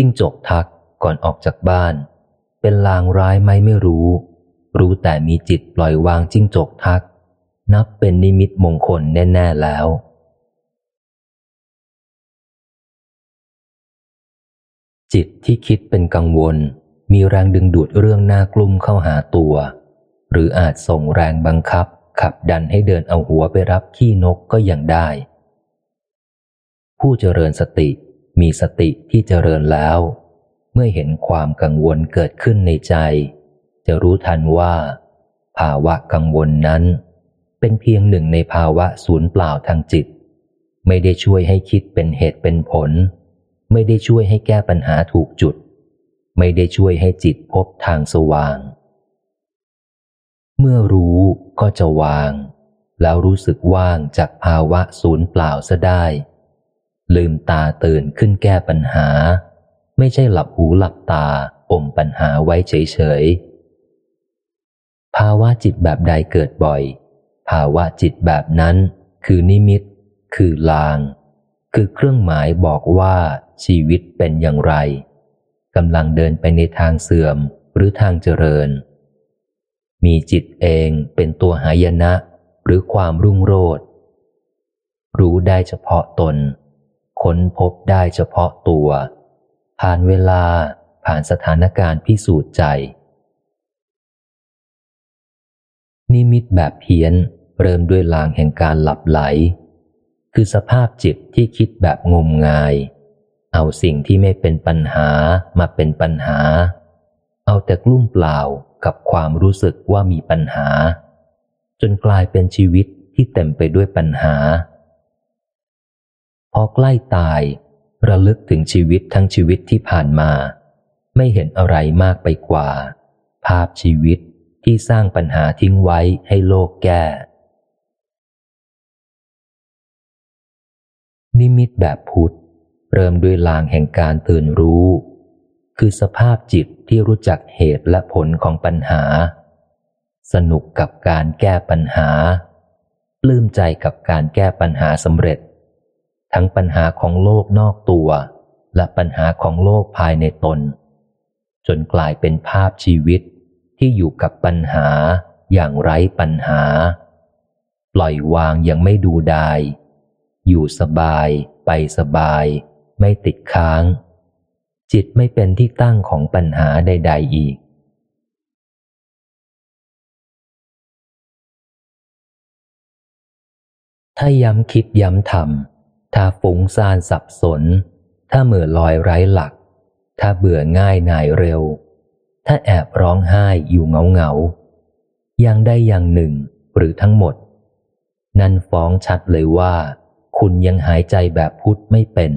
จิ้งจกทักก่อนออกจากบ้าน เป็นลางร้ายไหมไม่รู้ รู้แต่มีจิตปล่อยวางจิ้งจกทัก นับเป็นนิมิตมงคลแน่ ๆ แล้ว จิตที่คิดเป็นกังวล มีแรงดึงดูดเรื่องหน้ากลุ่มเข้าหาตัว หรืออาจส่งแรงบังคับ ขับดันให้เดินเอาหัวไปรับขี้นกก็ยังได้ ผู้เจริญสติ มีสติที่เจริญแล้ว เมื่อเห็นความกังวลเกิดขึ้นในใจ จะรู้ทันว่า ภาวะกังวลนั้น เป็นเพียงหนึ่งในภาวะศูนย์เปล่าทางจิต ไม่ได้ช่วยให้คิดเป็นเหตุเป็นผล ไม่ได้ช่วยให้แก้ปัญหาถูกจุด ไม่ได้ช่วยให้จิตพบทางสว่าง เมื่อรู้ก็จะวาง แล้วรู้สึกว่างจากภาวะศูนย์เปล่าซะได้ ลืมตาตื่นขึ้นแก้ปัญหา ไม่ใช่หลับหูหลับตาอมปัญหาไว้เฉยๆ ภาวะจิตแบบใดเกิดบ่อย ภาวะจิตแบบนั้น คือนิมิต คือลาง คือเครื่องหมายบอกว่าชีวิตเป็นอย่างไรกำลังเดินไปในทางเสื่อมหรือทางเจริญ มีจิตเองเป็นตัวหายนะ หรือความรุ่งโรจน์รู้ได้เฉพาะตน ค้นพบได้เฉพาะตัว ผ่านเวลาผ่านสถานการณ์พิสูจน์ใจ นิมิตแบบเพี้ยนเริ่มด้วยลางแห่งการหลับไหล คือสภาพจิตที่คิดแบบงมงาย เอาสิ่งที่ไม่เป็นปัญหามาเป็นปัญหา เอาแต่กลุ้มเปล่ากับความรู้สึกว่ามีปัญหา จนกลายเป็นชีวิตที่เต็มไปด้วยปัญหา พอใกล้ตาย ระลึกถึงชีวิตทั้งชีวิตที่ผ่านมา ไม่เห็นอะไรมากไปกว่า ภาพชีวิตที่สร้างปัญหาทิ้งไว้ให้โลกแก้ นิมิตแบบพุทธ เริ่มด้วยลางแห่งการตื่นรู้ คือสภาพจิตที่รู้จักเหตุและผลของปัญหา สนุกกับการแก้ปัญหา ปลื้มใจกับการแก้ปัญหาสำเร็จ ทั้งปัญหาของโลกนอกตัว และปัญหาของโลกภายในตน จนกลายเป็นภาพชีวิตที่อยู่กับปัญหาอย่างไร้ปัญหา ปล่อยวางยังไม่ดูดาย อยู่สบายไปสบาย ไม่ติดค้าง จิตไม่เป็นที่ตั้งของปัญหาใด ๆ อีกถ้าย้ำคิดย้ำทำ ถ้าฟุ้งซ่านสับสน ถ้าเมื่อลอยไร้หลัก ถ้าเบื่อง่ายนายเร็ว ถ้าแอบร้องไห้อยู่เงาเงายังได้อย่างหนึ่งหรือทั้งหมด นั่นฟ้องชัดเลยว่า คุณยังหายใจแบบพุทธไม่เป็น